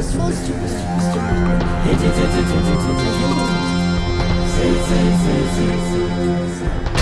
Say, say, say, say, say, say.